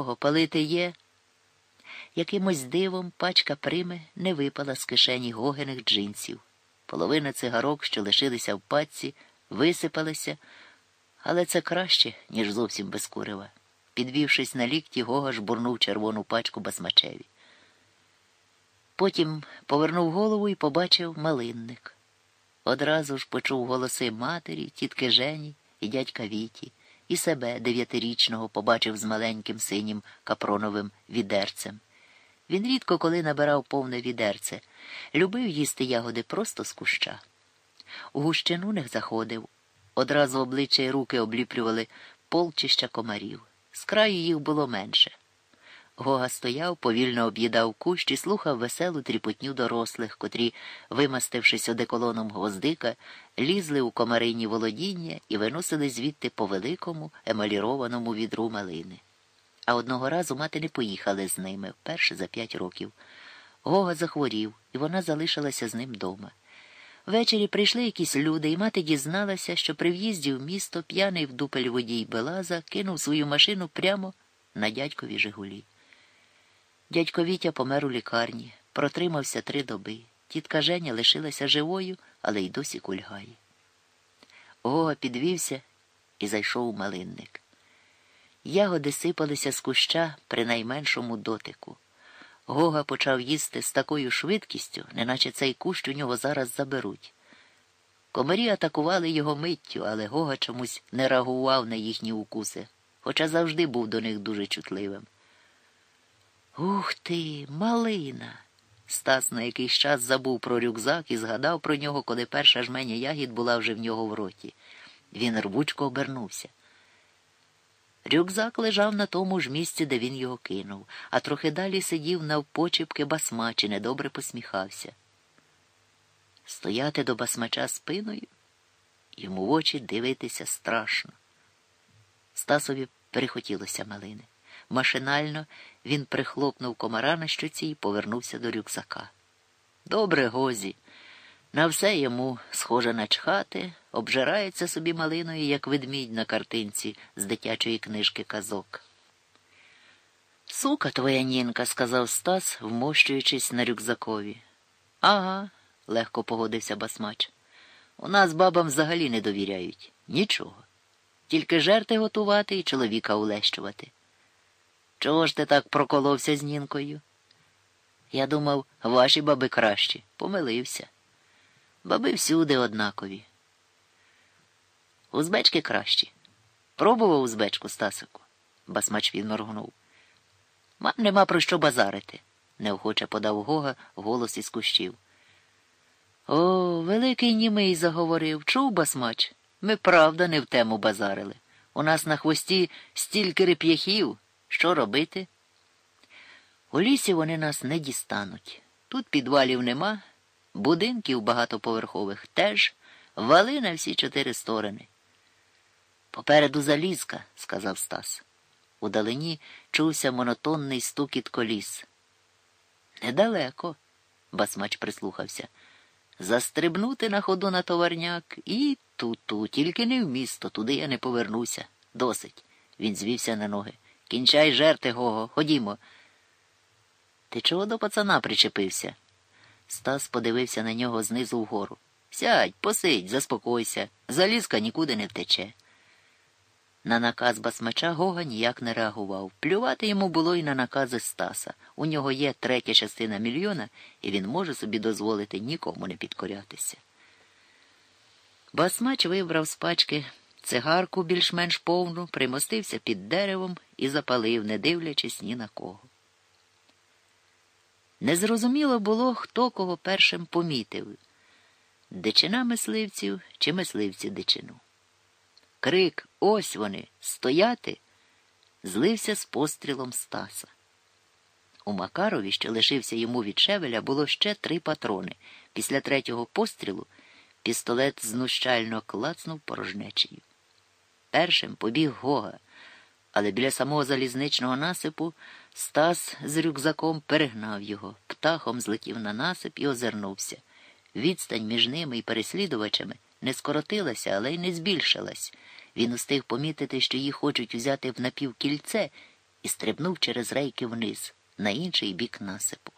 Гого, палити є? Якимось дивом пачка прими не випала з кишені гогених джинсів. Половина цигарок, що лишилися в пачці, висипалися, але це краще, ніж зовсім без курива. Підвівшись на лікті, Гога жбурнув червону пачку басмачеві. Потім повернув голову і побачив малинник. Одразу ж почув голоси матері, тітки Жені і дядька Віті, і себе дев'ятирічного побачив з маленьким синім капроновим відерцем. Він рідко коли набирав повне відерце, любив їсти ягоди просто з куща. У гущину не заходив. Одразу обличчя й руки обліплювали полчища комарів. З краю їх було менше. Гога стояв, повільно об'їдав кущ і слухав веселу тріпотню дорослих, котрі, вимастившись одеколоном гвоздика, лізли у комарині володіння і виносили звідти по великому емалірованому відру малини. А одного разу мати не поїхали з ними вперше за п'ять років. Гога захворів, і вона залишилася з ним дома. Ввечері прийшли якісь люди, і мати дізналася, що при в'їзді в місто п'яний в дупель водій Белаза кинув свою машину прямо на дядькові Жигулі. Дядько Вітя помер у лікарні, протримався три доби. Тітка Женя лишилася живою, але й досі кульгає. Гога підвівся і зайшов у малинник. Ягоди сипалися з куща при найменшому дотику. Гога почав їсти з такою швидкістю, неначе цей кущ у нього зараз заберуть. Комарі атакували його миттю, але Гога чомусь не реагував на їхні укуси, хоча завжди був до них дуже чутливим. Ух ти, малина. Стас на якийсь час забув про рюкзак і згадав про нього, коли перша жменя ягід була вже в нього в роті. Він рвучко обернувся. Рюкзак лежав на тому ж місці, де він його кинув, а трохи далі сидів навпочіпки басмач і недобре посміхався. Стояти до басмача спиною, йому в очі дивитися страшно. Стасові перехотілося малини. Машинально він прихлопнув комара на щоці і повернувся до рюкзака. Добре, Гозі. На все йому схоже начхати, обжирається собі малиною, як ведмідь на картинці з дитячої книжки казок. Сука твоя нінка, сказав Стас, вмощуючись на рюкзакові. Ага, легко погодився басмач. У нас бабам взагалі не довіряють. Нічого. Тільки жерти готувати і чоловіка улещувати. Чого ж ти так проколовся з нінкою? Я думав, ваші баби кращі. Помилився. Баби всюди однакові. Узбечки кращі. Пробував узбечку, Стасику. Басмач відморгнув. Мам нема про що базарити, неохоче подав Гога голос із кущів. О, великий німий заговорив. Чув басмач? Ми правда не в тему базарили. У нас на хвості стільки реп'яхів. Що робити? У лісі вони нас не дістануть. Тут підвалів нема, будинків багатоповерхових теж, вали на всі чотири сторони. Попереду залізка, сказав Стас. Удалині чувся монотонний стукіт коліс. Недалеко, басмач прислухався. Застрибнути на ходу на товарняк і ту-ту, тільки не в місто, туди я не повернуся. Досить. Він звівся на ноги. Кінчай жерти, Гого, ходімо. Ти чого до пацана причепився? Стас подивився на нього знизу вгору. Сядь, посидь, заспокойся, залізка нікуди не втече. На наказ басмача Гога ніяк не реагував. Плювати йому було й на накази Стаса. У нього є третя частина мільйона, і він може собі дозволити нікому не підкорятися. Басмач вибрав з пачки цигарку більш-менш повну, примостився під деревом і запалив, не дивлячись ні на кого. Незрозуміло було, хто кого першим помітив дичина мисливців чи мисливці дичину. Крик ось вони стояти злився з пострілом Стаса. У Макарові, що лишився йому від шевеля, було ще три патрони. Після третього пострілу пістолет знущально клацнув порожнечею. Першим побіг Гога, але біля самого залізничного насипу Стас з рюкзаком перегнав його, птахом злетів на насип і озирнувся. Відстань між ними і переслідувачами не скоротилася, але й не збільшилась. Він устиг помітити, що їх хочуть взяти в напівкільце, і стрибнув через рейки вниз, на інший бік насипу.